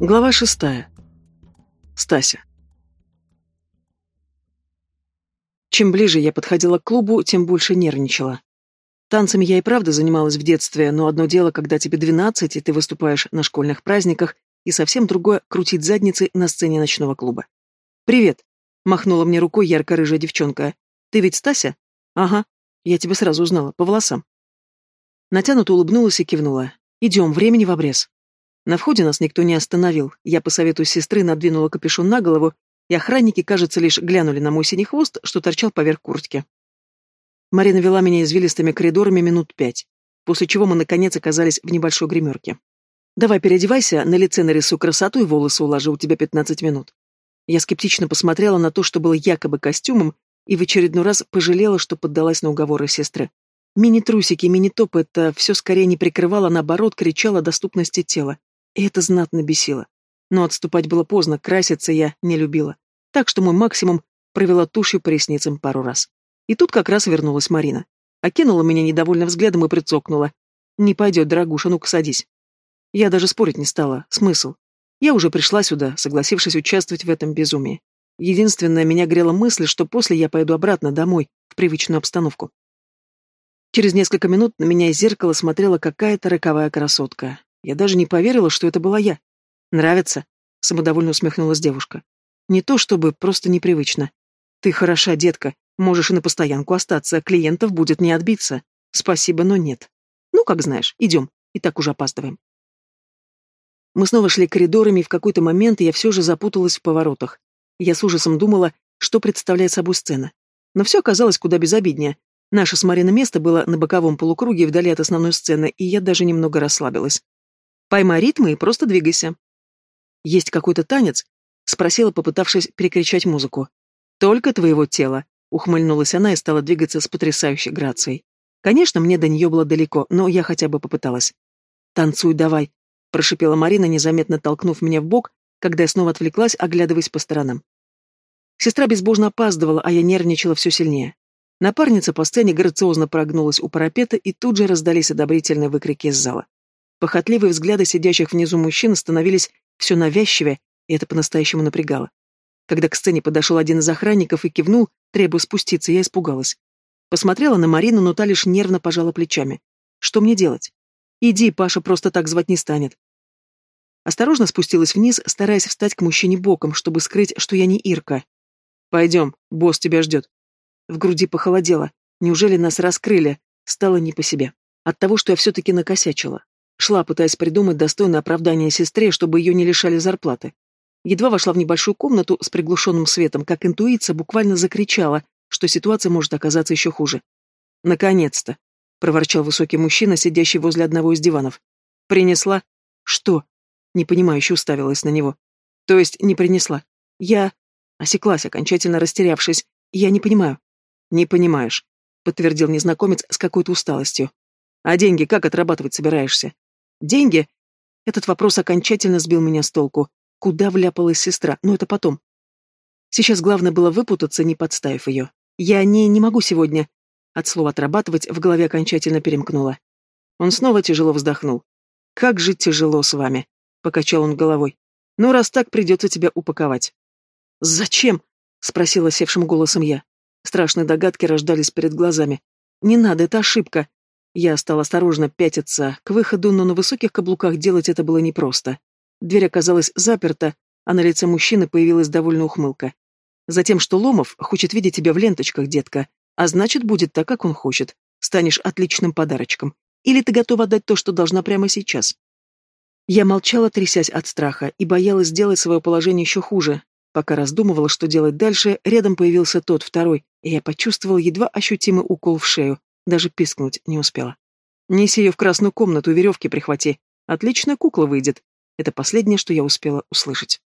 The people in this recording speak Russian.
Глава шестая. Стася. Чем ближе я подходила к клубу, тем больше нервничала. Танцами я и правда занималась в детстве, но одно дело, когда тебе двенадцать, и ты выступаешь на школьных праздниках, и совсем другое — крутить задницы на сцене ночного клуба. «Привет!» — махнула мне рукой ярко-рыжая девчонка. «Ты ведь Стася?» «Ага. Я тебя сразу узнала, по волосам». Натянуто улыбнулась и кивнула. «Идем, времени в обрез». На входе нас никто не остановил. Я по совету сестры надвинула капюшон на голову, и охранники, кажется, лишь глянули на мой синий хвост, что торчал поверх куртки. Марина вела меня извилистыми коридорами минут пять, после чего мы, наконец, оказались в небольшой гримерке. «Давай переодевайся, на лице нарисуй красоту и волосы уложи, у тебя пятнадцать минут». Я скептично посмотрела на то, что было якобы костюмом, и в очередной раз пожалела, что поддалась на уговоры сестры. Мини-трусики, мини-топ — это все скорее не прикрывало, а наоборот, кричало о доступности тела. И это знатно бесило. Но отступать было поздно, краситься я не любила. Так что мой максимум провела тушью по ресницам пару раз. И тут как раз вернулась Марина. Окинула меня недовольным взглядом и прицокнула. «Не пойдет, дорогуша, ну-ка садись». Я даже спорить не стала. Смысл? Я уже пришла сюда, согласившись участвовать в этом безумии. Единственное, меня грела мысль, что после я пойду обратно домой, в привычную обстановку. Через несколько минут на меня из зеркала смотрела какая-то роковая красотка. Я даже не поверила, что это была я. «Нравится?» — самодовольно усмехнулась девушка. «Не то чтобы, просто непривычно. Ты хороша, детка, можешь и на постоянку остаться, клиентов будет не отбиться. Спасибо, но нет. Ну, как знаешь, идем, и так уже опаздываем». Мы снова шли коридорами, и в какой-то момент я все же запуталась в поворотах. Я с ужасом думала, что представляет собой сцена. Но все оказалось куда безобиднее. Наше с Мариной место было на боковом полукруге вдали от основной сцены, и я даже немного расслабилась. Поймай ритмы и просто двигайся. Есть какой-то танец? Спросила, попытавшись перекричать музыку. Только твоего тела. Ухмыльнулась она и стала двигаться с потрясающей грацией. Конечно, мне до нее было далеко, но я хотя бы попыталась. «Танцуй давай», — прошипела Марина, незаметно толкнув меня в бок, когда я снова отвлеклась, оглядываясь по сторонам. Сестра безбожно опаздывала, а я нервничала все сильнее. Напарница по сцене грациозно прогнулась у парапета, и тут же раздались одобрительные выкрики из зала. Похотливые взгляды сидящих внизу мужчин становились все навязчивее, и это по-настоящему напрягало. Когда к сцене подошел один из охранников и кивнул, требуя спуститься, я испугалась. Посмотрела на Марину, но та лишь нервно пожала плечами. Что мне делать? Иди, Паша просто так звать не станет. Осторожно спустилась вниз, стараясь встать к мужчине боком, чтобы скрыть, что я не Ирка. «Пойдем, босс тебя ждет». В груди похолодело. Неужели нас раскрыли? Стало не по себе. От того, что я все-таки накосячила. Шла, пытаясь придумать достойное оправдание сестре, чтобы ее не лишали зарплаты. Едва вошла в небольшую комнату с приглушенным светом, как интуиция буквально закричала, что ситуация может оказаться еще хуже. «Наконец-то!» — проворчал высокий мужчина, сидящий возле одного из диванов. «Принесла?» «Что?» — непонимающе уставилась на него. «То есть не принесла?» «Я...» — осеклась, окончательно растерявшись. «Я не понимаю». «Не понимаешь», — подтвердил незнакомец с какой-то усталостью. «А деньги как отрабатывать собираешься?» Деньги? Этот вопрос окончательно сбил меня с толку. Куда вляпалась сестра? Но это потом. Сейчас главное было выпутаться, не подставив ее. Я не, не могу сегодня. От слова «отрабатывать» в голове окончательно перемкнуло. Он снова тяжело вздохнул. «Как же тяжело с вами», — покачал он головой. «Ну, раз так, придется тебя упаковать». «Зачем?» — спросила севшим голосом я. Страшные догадки рождались перед глазами. «Не надо, это ошибка. Я стал осторожно пятиться к выходу, но на высоких каблуках делать это было непросто. Дверь оказалась заперта, а на лице мужчины появилась довольно ухмылка. Затем, что Ломов хочет видеть тебя в ленточках, детка, а значит, будет так, как он хочет. Станешь отличным подарочком. Или ты готова отдать то, что должна прямо сейчас? Я молчала, трясясь от страха, и боялась сделать свое положение еще хуже. Пока раздумывала, что делать дальше, рядом появился тот, второй, и я почувствовал едва ощутимый укол в шею. Даже пискнуть не успела. «Неси ее в красную комнату, веревки прихвати. Отличная кукла выйдет». Это последнее, что я успела услышать.